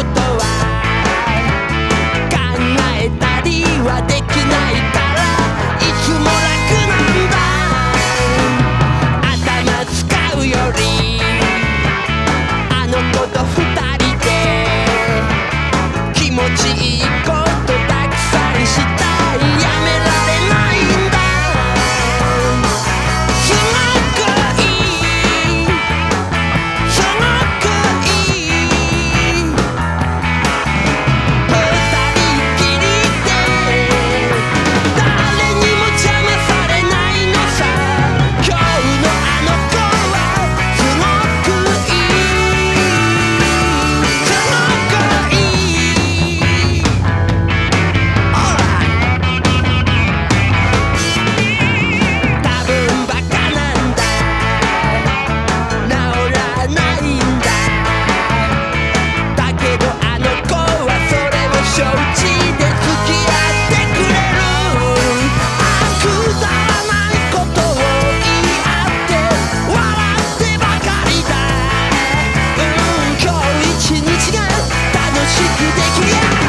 out the きできや